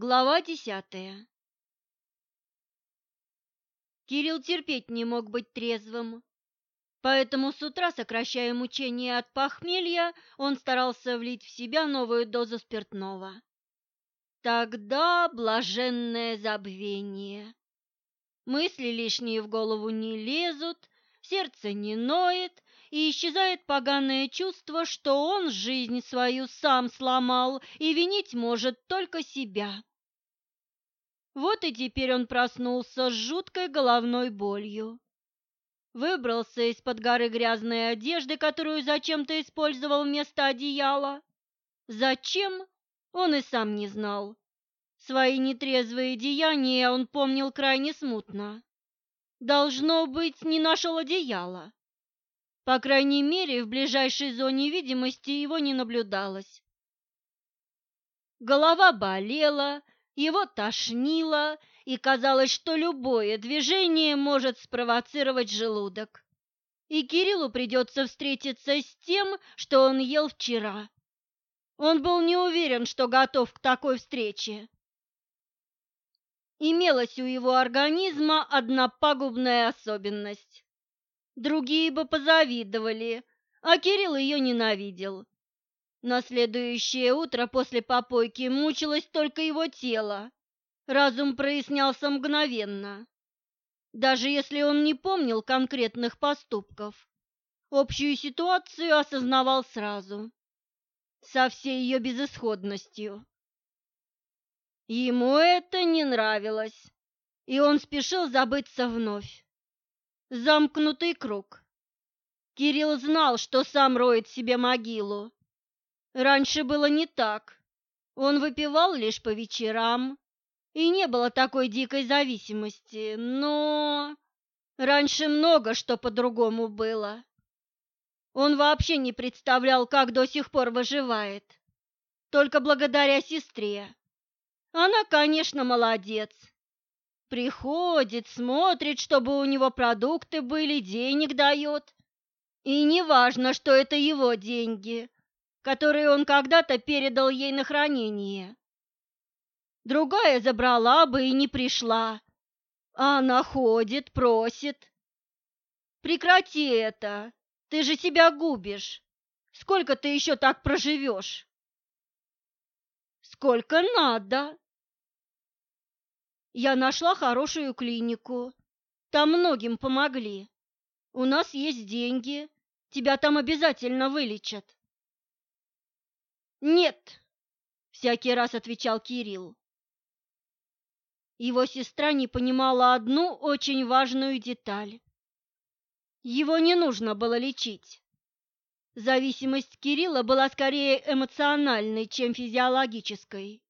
Глава десятая Кирилл терпеть не мог быть трезвым, поэтому с утра, сокращая мучения от похмелья, он старался влить в себя новую дозу спиртного. Тогда блаженное забвение. Мысли лишние в голову не лезут, сердце не ноет, и исчезает поганое чувство, что он жизнь свою сам сломал и винить может только себя. Вот и теперь он проснулся с жуткой головной болью. Выбрался из-под горы грязной одежды, которую зачем-то использовал вместо одеяла. Зачем, он и сам не знал. Свои нетрезвые деяния он помнил крайне смутно. Должно быть, не нашел одеяла. По крайней мере, в ближайшей зоне видимости его не наблюдалось. Голова болела, его тошнило, и казалось, что любое движение может спровоцировать желудок. И Кириллу придется встретиться с тем, что он ел вчера. Он был не уверен, что готов к такой встрече. Имелась у его организма одна пагубная особенность. Другие бы позавидовали, а Кирилл ее ненавидел. На следующее утро после попойки мучилось только его тело. Разум прояснялся мгновенно. Даже если он не помнил конкретных поступков, общую ситуацию осознавал сразу, со всей ее безысходностью. Ему это не нравилось, и он спешил забыться вновь. Замкнутый круг. Кирилл знал, что сам роет себе могилу. Раньше было не так. Он выпивал лишь по вечерам, и не было такой дикой зависимости, но... Раньше много что по-другому было. Он вообще не представлял, как до сих пор выживает. Только благодаря сестре. Она, конечно, молодец. Приходит, смотрит, чтобы у него продукты были, денег дает. И не важно, что это его деньги, которые он когда-то передал ей на хранение. Другая забрала бы и не пришла. А она ходит, просит. Прекрати это, ты же себя губишь. Сколько ты еще так проживешь? Сколько надо, я нашла хорошую клинику. Там многим помогли. У нас есть деньги. Тебя там обязательно вылечат. Нет, всякий раз отвечал Кирилл. Его сестра не понимала одну очень важную деталь. Его не нужно было лечить. Зависимость Кирилла была скорее эмоциональной, чем физиологической.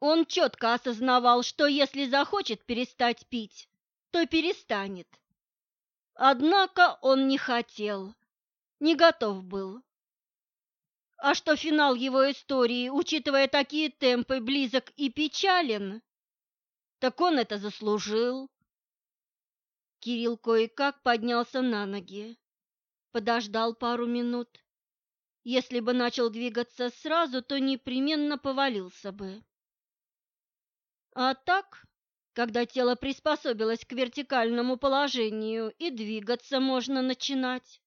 Он четко осознавал, что если захочет перестать пить, то перестанет. Однако он не хотел, не готов был. А что финал его истории, учитывая такие темпы, близок и печален, так он это заслужил. Кирилл кое-как поднялся на ноги, подождал пару минут. Если бы начал двигаться сразу, то непременно повалился бы. А так, когда тело приспособилось к вертикальному положению и двигаться можно начинать.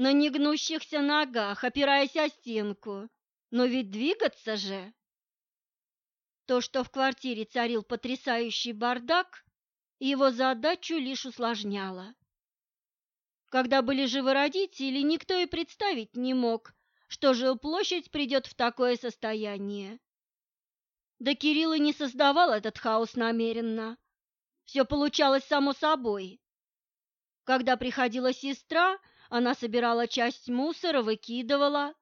На негнущихся ногах, опираясь о стенку, но ведь двигаться же. То, что в квартире царил потрясающий бардак, его задачу лишь усложняло. Когда были живы родители, никто и представить не мог, что жилплощадь придет в такое состояние. Да Кирилл и не создавал этот хаос намеренно. Все получалось само собой. Когда приходила сестра, она собирала часть мусора, выкидывала.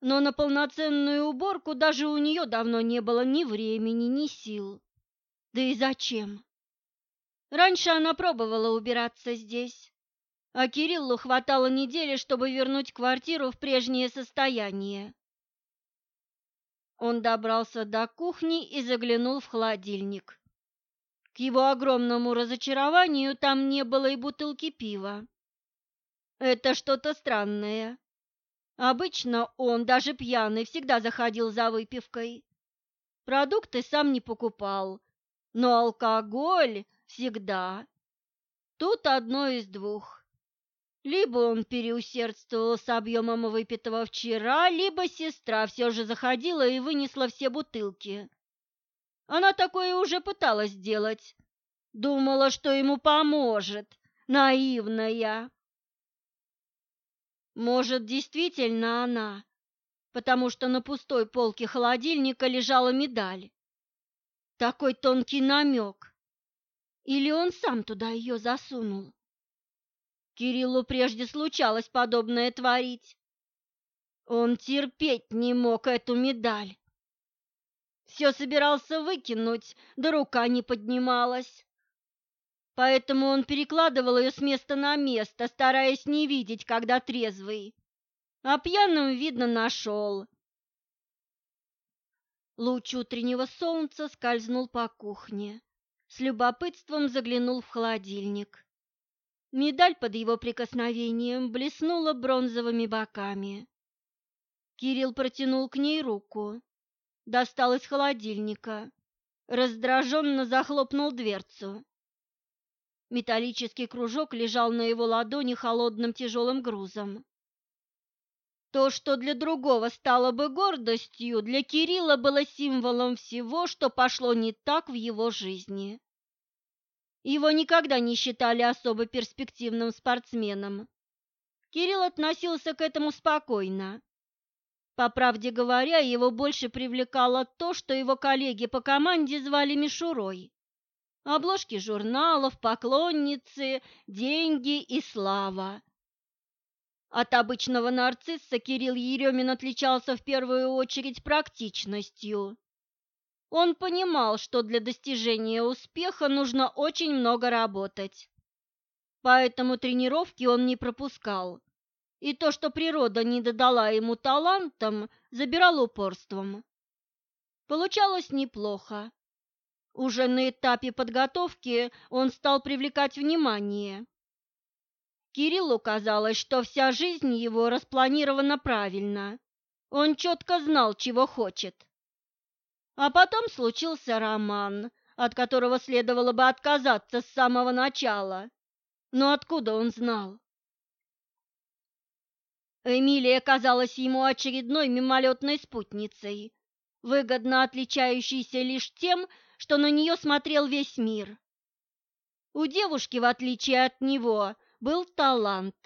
Но на полноценную уборку даже у нее давно не было ни времени, ни сил. Да и зачем? Раньше она пробовала убираться здесь, а Кириллу хватало недели, чтобы вернуть квартиру в прежнее состояние. Он добрался до кухни и заглянул в холодильник. К его огромному разочарованию там не было и бутылки пива. Это что-то странное. Обычно он, даже пьяный, всегда заходил за выпивкой. Продукты сам не покупал, но алкоголь всегда. Тут одно из двух. Либо он переусердствовал с объемом выпитого вчера, либо сестра все же заходила и вынесла все бутылки. Она такое уже пыталась сделать. Думала, что ему поможет. Наивная. Может, действительно она, потому что на пустой полке холодильника лежала медаль. Такой тонкий намек. Или он сам туда ее засунул? Кириллу прежде случалось подобное творить. Он терпеть не мог эту медаль. Все собирался выкинуть, да рука не поднималась. Поэтому он перекладывал ее с места на место, стараясь не видеть, когда трезвый. А пьяным, видно, нашел. Луч утреннего солнца скользнул по кухне. С любопытством заглянул в холодильник. Медаль под его прикосновением блеснула бронзовыми боками. Кирилл протянул к ней руку, достал из холодильника, раздраженно захлопнул дверцу. Металлический кружок лежал на его ладони холодным тяжелым грузом. То, что для другого стало бы гордостью, для Кирилла было символом всего, что пошло не так в его жизни. Его никогда не считали особо перспективным спортсменом. Кирилл относился к этому спокойно. По правде говоря, его больше привлекало то, что его коллеги по команде звали Мишурой. Обложки журналов, поклонницы, деньги и слава. От обычного нарцисса Кирилл Еремин отличался в первую очередь практичностью. Он понимал, что для достижения успеха нужно очень много работать. Поэтому тренировки он не пропускал. И то, что природа не додала ему талантом, забирал упорством. Получалось неплохо. Уже на этапе подготовки он стал привлекать внимание. Кириллу казалось, что вся жизнь его распланирована правильно. Он четко знал, чего хочет. А потом случился роман, от которого следовало бы отказаться с самого начала. Но откуда он знал? Эмилия казалась ему очередной мимолетной спутницей, выгодно отличающейся лишь тем, что на нее смотрел весь мир. У девушки, в отличие от него, был талант.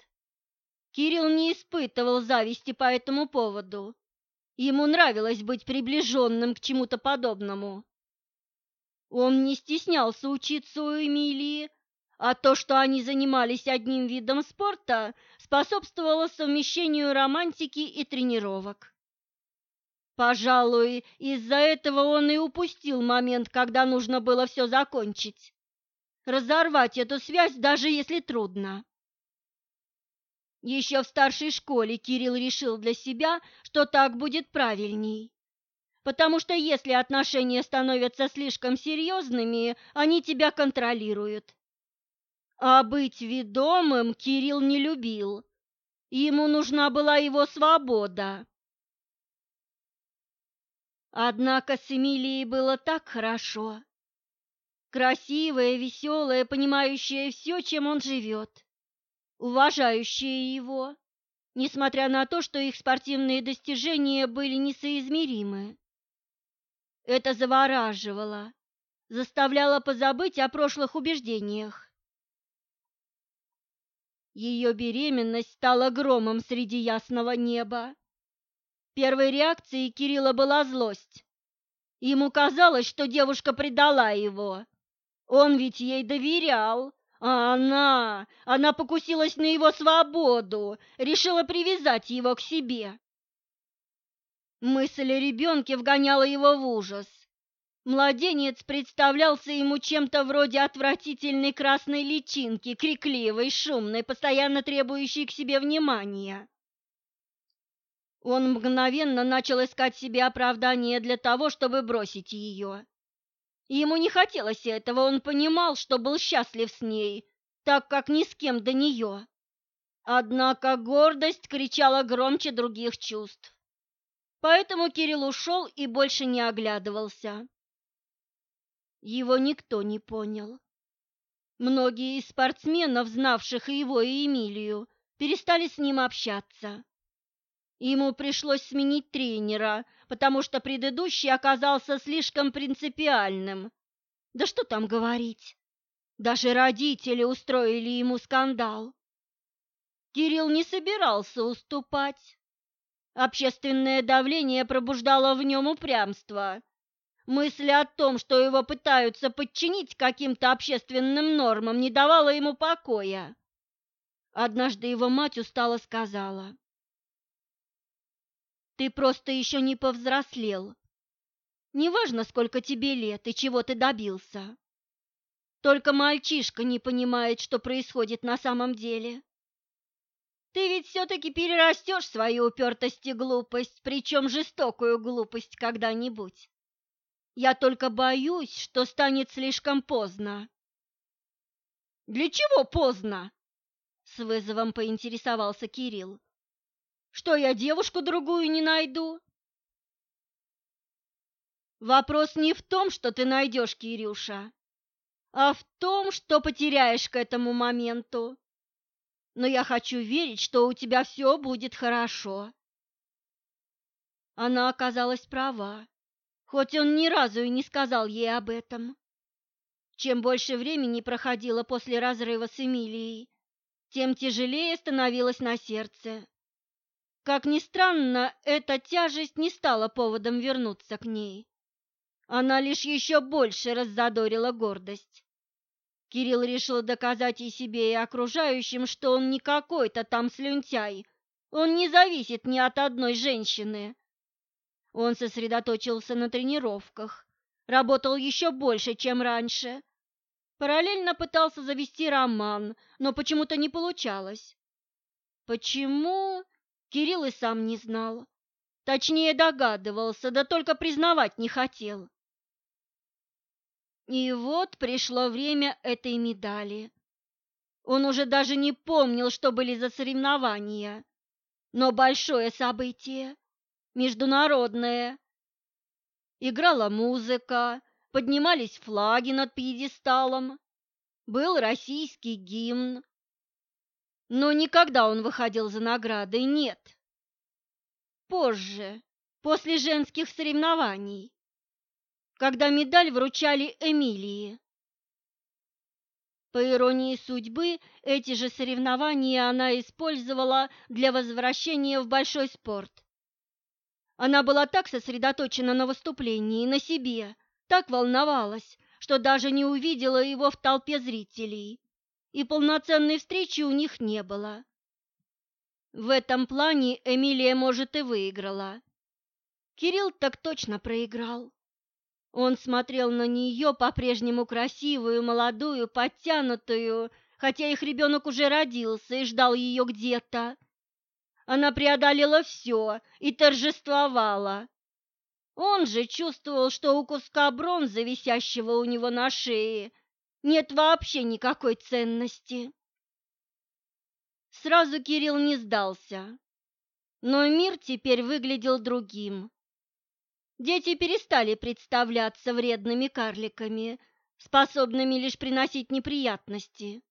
Кирилл не испытывал зависти по этому поводу. Ему нравилось быть приближенным к чему-то подобному. Он не стеснялся учиться у Эмилии, а то, что они занимались одним видом спорта, способствовало совмещению романтики и тренировок. Пожалуй, из-за этого он и упустил момент, когда нужно было все закончить. Разорвать эту связь, даже если трудно. Еще в старшей школе Кирилл решил для себя, что так будет правильней. Потому что если отношения становятся слишком серьезными, они тебя контролируют. А быть ведомым Кирилл не любил. Ему нужна была его свобода. Однако с Эмилией было так хорошо. Красивая, веселая, понимающая все, чем он живет уважающие его, несмотря на то, что их спортивные достижения были несоизмеримы. Это завораживало, заставляло позабыть о прошлых убеждениях. Ее беременность стала громом среди ясного неба. Первой реакцией Кирилла была злость. Ему казалось, что девушка предала его. Он ведь ей доверял, а она, она покусилась на его свободу, решила привязать его к себе. Мысль о ребенке вгоняла его в ужас. Младенец представлялся ему чем-то вроде отвратительной красной личинки, крикливой, шумной, постоянно требующей к себе внимания. Он мгновенно начал искать себе оправдание для того, чтобы бросить ее. Ему не хотелось этого, он понимал, что был счастлив с ней, так как ни с кем до нее. Однако гордость кричала громче других чувств. Поэтому Кирилл ушел и больше не оглядывался. Его никто не понял. Многие из спортсменов, знавших его и Эмилию, перестали с ним общаться. Ему пришлось сменить тренера, потому что предыдущий оказался слишком принципиальным. Да что там говорить? Даже родители устроили ему скандал. Кирилл не собирался уступать. Общественное давление пробуждало в нем упрямство. Мысль о том, что его пытаются подчинить каким-то общественным нормам, не давала ему покоя. Однажды его мать устало сказала, ты просто еще не повзрослел. Неважно, сколько тебе лет и чего ты добился. Только мальчишка не понимает, что происходит на самом деле. Ты ведь все-таки перерастешь свою упертость и глупость, причем жестокую глупость когда-нибудь. Я только боюсь, что станет слишком поздно. Для чего поздно? С вызовом поинтересовался Кирилл. Что я девушку другую не найду? Вопрос не в том, что ты найдешь, Кирюша, а в том, что потеряешь к этому моменту. Но я хочу верить, что у тебя все будет хорошо. Она оказалась права, хоть он ни разу и не сказал ей об этом. Чем больше времени проходило после разрыва с Эмилией, тем тяжелее становилось на сердце. Как ни странно, эта тяжесть не стала поводом вернуться к ней. Она лишь еще больше раззадорила гордость. Кирилл решил доказать и себе, и окружающим, что он не какой-то там слюнтяй, он не зависит ни от одной женщины. Он сосредоточился на тренировках, работал еще больше, чем раньше. Параллельно пытался завести роман, но почему-то не получалось. Почему? Кирилл и сам не знал. Точнее, догадывался, да только признавать не хотел. И вот пришло время этой медали. Он уже даже не помнил, что были за соревнования. Но большое событие, международное. Играла музыка, поднимались флаги над пьедесталом, был российский гимн. Но никогда он выходил за наградой, нет. Позже, после женских соревнований, когда медаль вручали Эмилии. По иронии судьбы, эти же соревнования она использовала для возвращения в большой спорт. Она была так сосредоточена на выступлении, на себе, так волновалась, что даже не увидела его в толпе зрителей и полноценной встречи у них не было. В этом плане Эмилия, может, и выиграла. Кирилл так точно проиграл. Он смотрел на нее по-прежнему красивую, молодую, подтянутую, хотя их ребенок уже родился и ждал ее где-то. Она преодолела все и торжествовала. Он же чувствовал, что у куска бронзы, висящего у него на шее, нет вообще никакой ценности. Сразу Кирилл не сдался, но мир теперь выглядел другим. Дети перестали представляться вредными карликами, способными лишь приносить неприятности.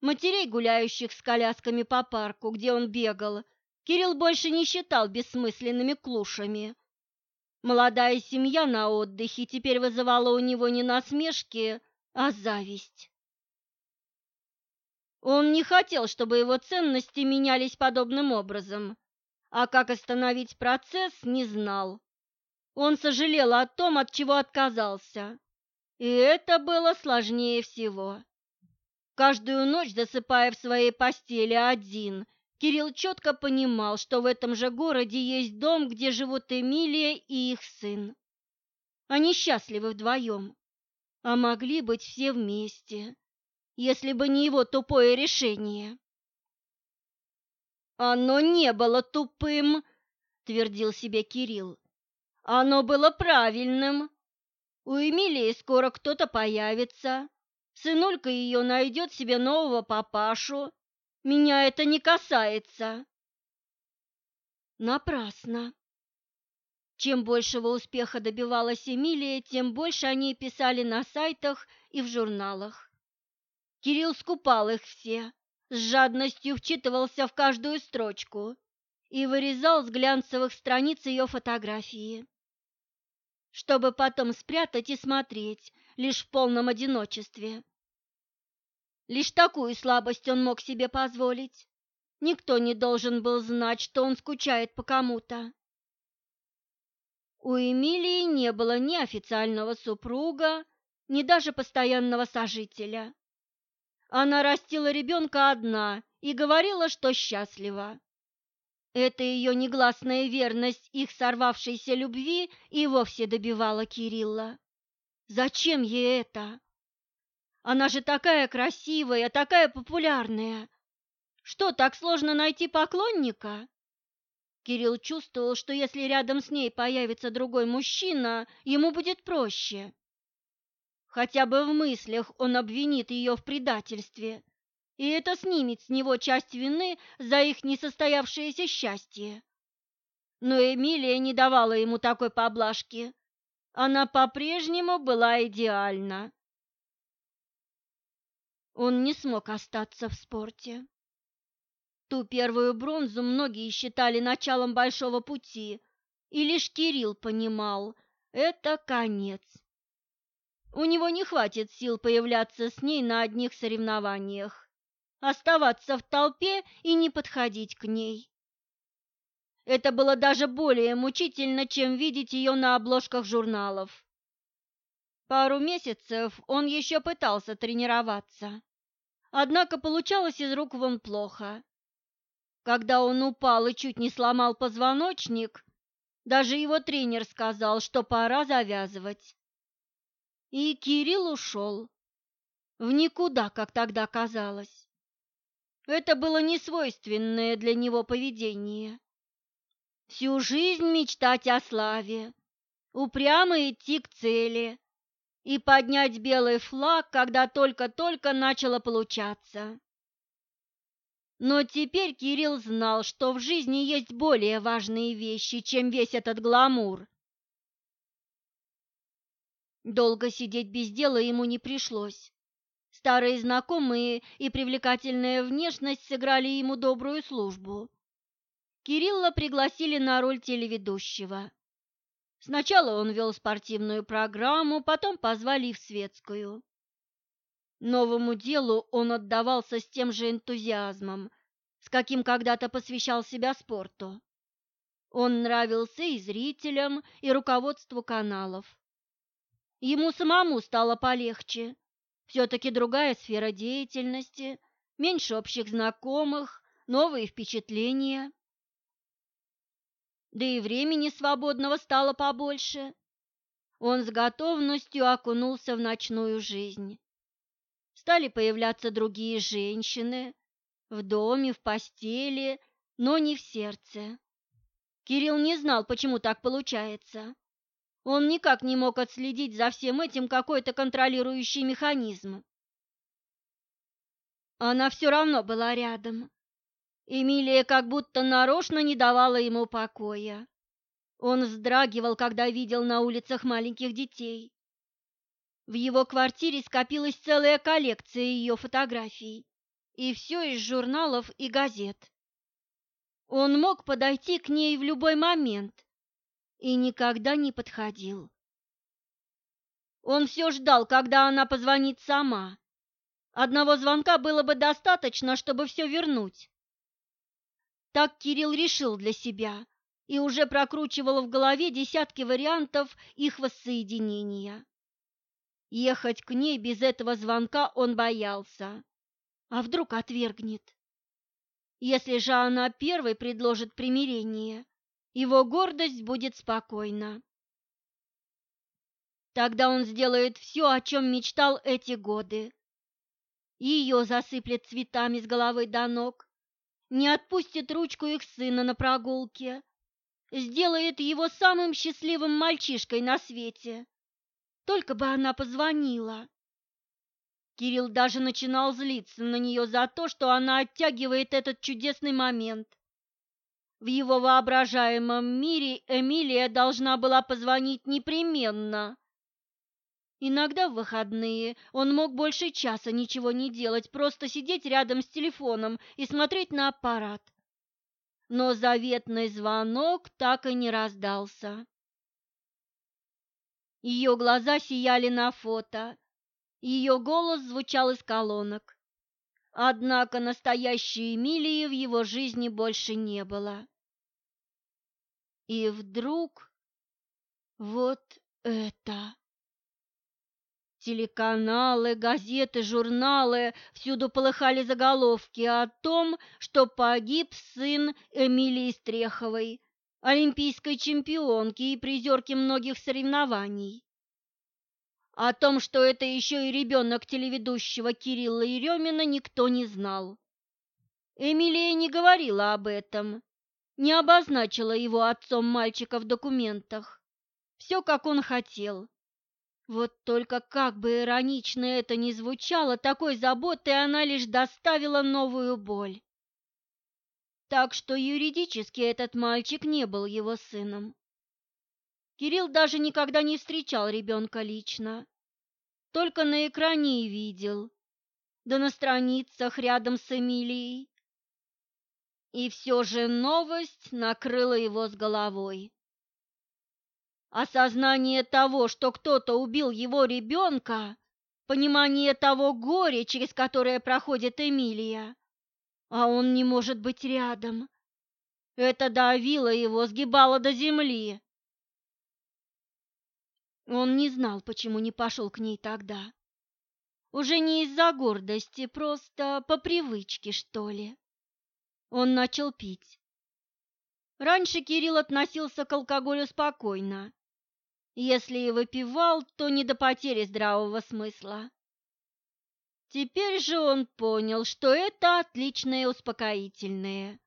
Матерей, гуляющих с колясками по парку, где он бегал, Кирилл больше не считал бессмысленными клушами. Молодая семья на отдыхе теперь вызывала у него не насмешки, а зависть. Он не хотел, чтобы его ценности менялись подобным образом, а как остановить процесс, не знал. Он сожалел о том, от чего отказался, и это было сложнее всего. Каждую ночь, засыпая в своей постели один, Кирилл четко понимал, что в этом же городе есть дом, где живут Эмилия и их сын. Они счастливы вдвоем а могли быть все вместе, если бы не его тупое решение. Оно не было тупым, твердил себе Кирилл. Оно было правильным. У Эмилии скоро кто-то появится. Сынулька ее найдет себе нового папашу. Меня это не касается. Напрасно. Чем большего успеха добивалась Эмилия, тем больше они писали на сайтах и в журналах. Кирилл скупал их все, с жадностью вчитывался в каждую строчку и вырезал с глянцевых страниц ее фотографии, чтобы потом спрятать и смотреть лишь в полном одиночестве. Лишь такую слабость он мог себе позволить. Никто не должен был знать, что он скучает по кому-то. У Эмилии не было ни официального супруга, ни даже постоянного сожителя. Она растила ребенка одна и говорила, что счастлива. Эта ее негласная верность их сорвавшейся любви и вовсе добивала Кирилла. Зачем ей это? Она же такая красивая, такая популярная. Что, так сложно найти поклонника? Кирилл чувствовал, что если рядом с ней появится другой мужчина, ему будет проще. Хотя бы в мыслях он обвинит ее в предательстве, и это снимет с него часть вины за их несостоявшееся счастье. Но Эмилия не давала ему такой поблажки. Она по-прежнему была идеальна. Он не смог остаться в спорте. Ту первую бронзу многие считали началом большого пути, и лишь Кирилл понимал – это конец. У него не хватит сил появляться с ней на одних соревнованиях, оставаться в толпе и не подходить к ней. Это было даже более мучительно, чем видеть ее на обложках журналов. Пару месяцев он еще пытался тренироваться, однако получалось из рук вон плохо. Когда он упал и чуть не сломал позвоночник, даже его тренер сказал, что пора завязывать. И Кирилл ушел. В никуда, как тогда казалось. Это было несвойственное для него поведение. Всю жизнь мечтать о славе, упрямо идти к цели и поднять белый флаг, когда только-только начало получаться. Но теперь Кирилл знал, что в жизни есть более важные вещи, чем весь этот гламур. Долго сидеть без дела ему не пришлось. Старые знакомые и привлекательная внешность сыграли ему добрую службу. Кирилла пригласили на роль телеведущего. Сначала он вел спортивную программу, потом позвали в светскую. Новому делу он отдавался с тем же энтузиазмом, с каким когда-то посвящал себя спорту. Он нравился и зрителям, и руководству каналов. Ему самому стало полегче. Все-таки другая сфера деятельности, меньше общих знакомых, новые впечатления. Да и времени свободного стало побольше. Он с готовностью окунулся в ночную жизнь. Стали появляться другие женщины в доме, в постели, но не в сердце. Кирилл не знал, почему так получается. Он никак не мог отследить за всем этим какой-то контролирующий механизм. Она все равно была рядом. Эмилия как будто нарочно не давала ему покоя. Он вздрагивал, когда видел на улицах маленьких детей. В его квартире скопилась целая коллекция ее фотографий, и все из журналов и газет. Он мог подойти к ней в любой момент и никогда не подходил. Он все ждал, когда она позвонит сама. Одного звонка было бы достаточно, чтобы все вернуть. Так Кирилл решил для себя и уже прокручивал в голове десятки вариантов их воссоединения. Ехать к ней без этого звонка он боялся. А вдруг отвергнет? Если же она первой предложит примирение, его гордость будет спокойна. Тогда он сделает все, о чем мечтал эти годы. Ее засыплет цветами с головы до ног, не отпустит ручку их сына на прогулке, сделает его самым счастливым мальчишкой на свете. Только бы она позвонила. Кирилл даже начинал злиться на нее за то, что она оттягивает этот чудесный момент. В его воображаемом мире Эмилия должна была позвонить непременно. Иногда в выходные он мог больше часа ничего не делать, просто сидеть рядом с телефоном и смотреть на аппарат. Но заветный звонок так и не раздался. Ее глаза сияли на фото, ее голос звучал из колонок. Однако настоящей Эмилии в его жизни больше не было. И вдруг вот это. Телеканалы, газеты, журналы – всюду полыхали заголовки о том, что погиб сын Эмилии Стреховой, олимпийской чемпионки и призерки многих соревнований. О том, что это еще и ребенок телеведущего Кирилла Еремина, никто не знал. Эмилия не говорила об этом, не обозначила его отцом мальчика в документах. Все, как он хотел. Вот только как бы иронично это ни звучало, такой заботой она лишь доставила новую боль. Так что юридически этот мальчик не был его сыном. Кирилл даже никогда не встречал ребенка лично, только на экране и видел, да на страницах рядом с Эмилией. И все же новость накрыла его с головой. Осознание того, что кто-то убил его ребенка, понимание того горя, через которое проходит Эмилия, а он не может быть рядом. Это давило его, сгибало до земли. Он не знал, почему не пошел к ней тогда. Уже не из-за гордости, просто по привычке, что ли. Он начал пить. Раньше Кирилл относился к алкоголю спокойно. Если и выпивал, то не до потери здравого смысла. Теперь же он понял, что это отличное успокоительное.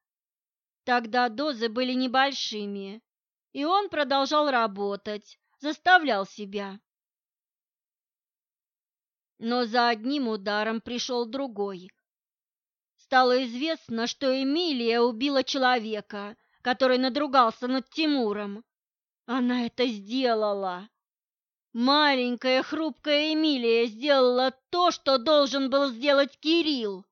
Тогда дозы были небольшими, и он продолжал работать, заставлял себя. Но за одним ударом пришел другой. Стало известно, что Эмилия убила человека, который надругался над Тимуром. Она это сделала. Маленькая хрупкая Эмилия сделала то, что должен был сделать Кирилл.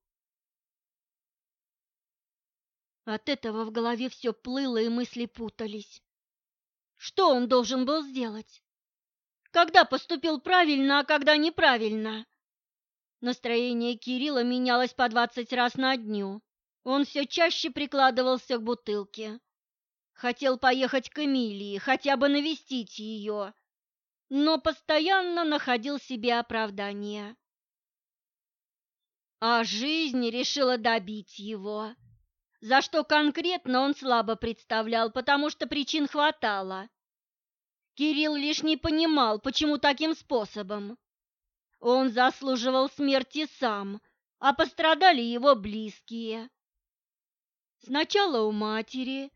От этого в голове все плыло и мысли путались. Что он должен был сделать? Когда поступил правильно, а когда неправильно? Настроение Кирилла менялось по двадцать раз на дню. Он все чаще прикладывался к бутылке. Хотел поехать к Эмилии, хотя бы навестить ее, но постоянно находил себе оправдание. А жизнь решила добить его за что конкретно он слабо представлял, потому что причин хватало. Кирилл лишь не понимал, почему таким способом. Он заслуживал смерти сам, а пострадали его близкие. Сначала у матери,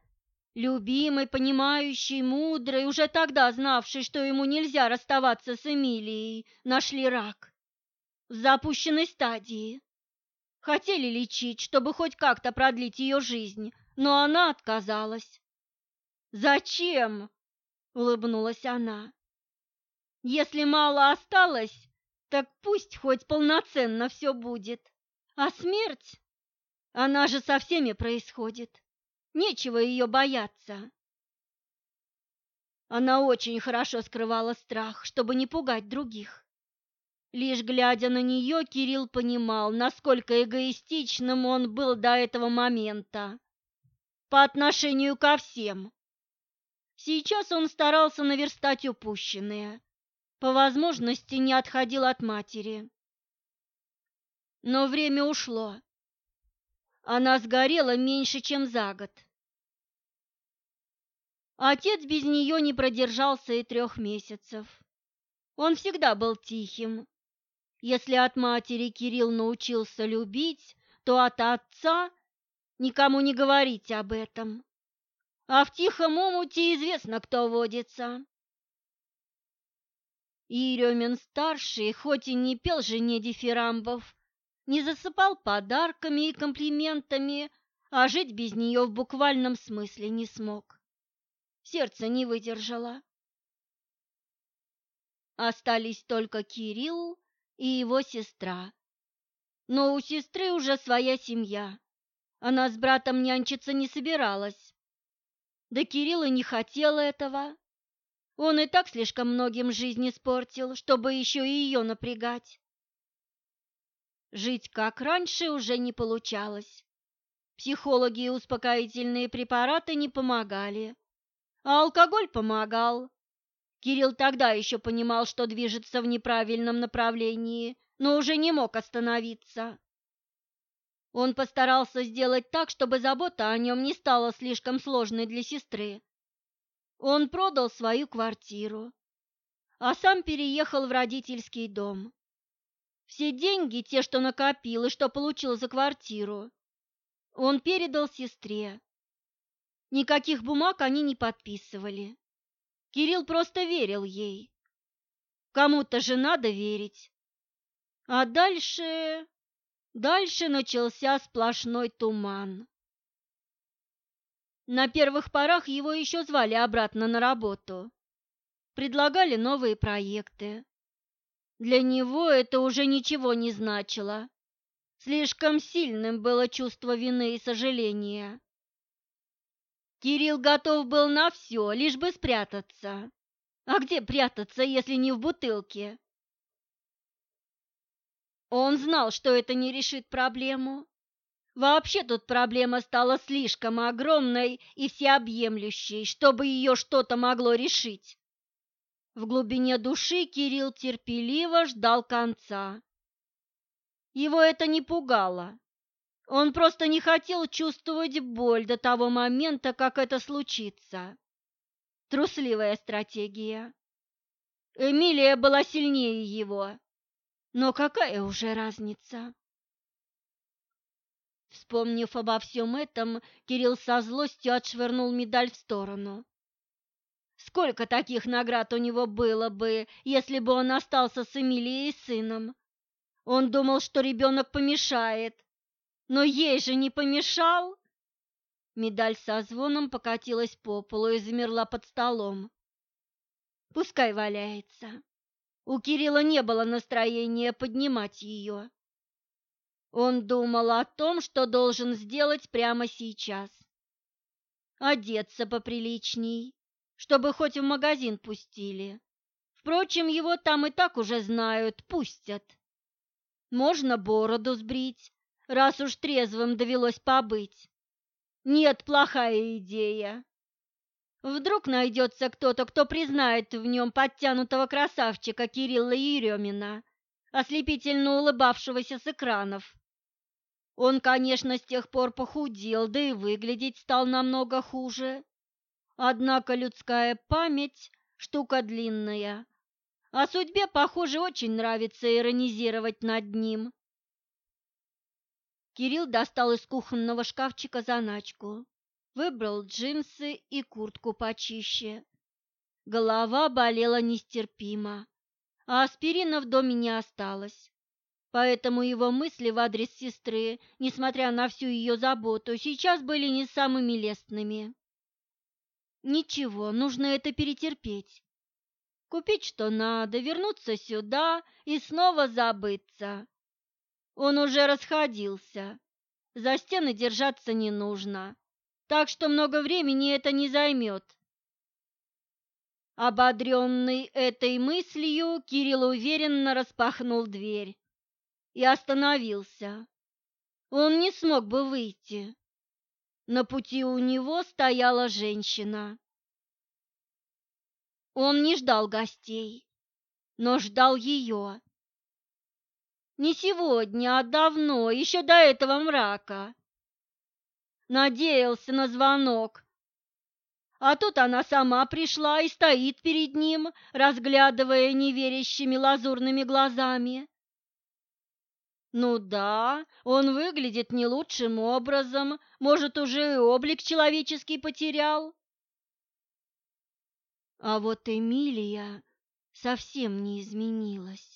любимой, понимающей, мудрой, уже тогда знавшей, что ему нельзя расставаться с Эмилией, нашли рак в запущенной стадии. Хотели лечить, чтобы хоть как-то продлить ее жизнь, но она отказалась. «Зачем?» — улыбнулась она. «Если мало осталось, так пусть хоть полноценно все будет. А смерть? Она же со всеми происходит. Нечего ее бояться». Она очень хорошо скрывала страх, чтобы не пугать других. Лишь глядя на нее, Кирилл понимал, насколько эгоистичным он был до этого момента по отношению ко всем. Сейчас он старался наверстать упущенное, по возможности не отходил от матери. Но время ушло. Она сгорела меньше, чем за год. Отец без нее не продержался и трех месяцев. Он всегда был тихим, если от матери Кирилл научился любить, то от отца никому не говорить об этом. А в тихом омуте известно, кто водится. Иеремин-старший, хоть и не пел жене дифирамбов, не засыпал подарками и комплиментами, а жить без нее в буквальном смысле не смог. Сердце не выдержало. Остались только Кирилл и его сестра. Но у сестры уже своя семья. Она с братом нянчиться не собиралась. Да Кирилл и не хотел этого. Он и так слишком многим жизнь испортил, чтобы еще и ее напрягать. Жить как раньше уже не получалось. Психологи и успокоительные препараты не помогали, а алкоголь помогал. Кирилл тогда еще понимал, что движется в неправильном направлении, но уже не мог остановиться. Он постарался сделать так, чтобы забота о нем не стала слишком сложной для сестры. Он продал свою квартиру, а сам переехал в родительский дом. Все деньги, те, что накопил и что получил за квартиру, он передал сестре. Никаких бумаг они не подписывали. Кирилл просто верил ей. Кому-то же надо верить. А дальше... Дальше начался сплошной туман. На первых порах его еще звали обратно на работу. Предлагали новые проекты. Для него это уже ничего не значило. Слишком сильным было чувство вины и сожаления. Кирилл готов был на все, лишь бы спрятаться. А где прятаться, если не в бутылке? Он знал, что это не решит проблему. Вообще тут проблема стала слишком огромной и всеобъемлющей, чтобы ее что-то могло решить. В глубине души Кирилл терпеливо ждал конца. Его это не пугало. Он просто не хотел чувствовать боль до того момента, как это случится. Трусливая стратегия. Эмилия была сильнее его. Но какая уже разница? Вспомнив обо всем этом, Кирилл со злостью отшвырнул медаль в сторону. Сколько таких наград у него было бы, если бы он остался с Эмилией сыном? Он думал, что ребенок помешает, но ей же не помешал. Медаль со звоном покатилась по полу и замерла под столом. Пускай валяется. У Кирилла не было настроения поднимать ее. Он думал о том, что должен сделать прямо сейчас. Одеться поприличней, чтобы хоть в магазин пустили. Впрочем, его там и так уже знают, пустят. Можно бороду сбрить, раз уж трезвым довелось побыть. Нет, плохая идея. Вдруг найдется кто-то, кто признает в нем подтянутого красавчика Кирилла Еремина, ослепительно улыбавшегося с экранов. Он, конечно, с тех пор похудел, да и выглядеть стал намного хуже. Однако людская память – штука длинная, а судьбе, похоже, очень нравится иронизировать над ним. Кирилл достал из кухонного шкафчика заначку, выбрал джинсы и куртку почище. Голова болела нестерпимо, а аспирина в доме не осталось. Поэтому его мысли в адрес сестры, несмотря на всю ее заботу, сейчас были не самыми лестными. Ничего, нужно это перетерпеть. Купить что надо, вернуться сюда и снова забыться. Он уже расходился. За стены держаться не нужно, так что много времени это не займет. Ободренный этой мыслью, Кирилл уверенно распахнул дверь и остановился. Он не смог бы выйти. На пути у него стояла женщина. Он не ждал гостей, но ждал ее. Не сегодня, а давно, еще до этого мрака. Надеялся на звонок. А тут она сама пришла и стоит перед ним, разглядывая неверящими лазурными глазами. Ну да, он выглядит не лучшим образом, может, уже и облик человеческий потерял. А вот Эмилия совсем не изменилась.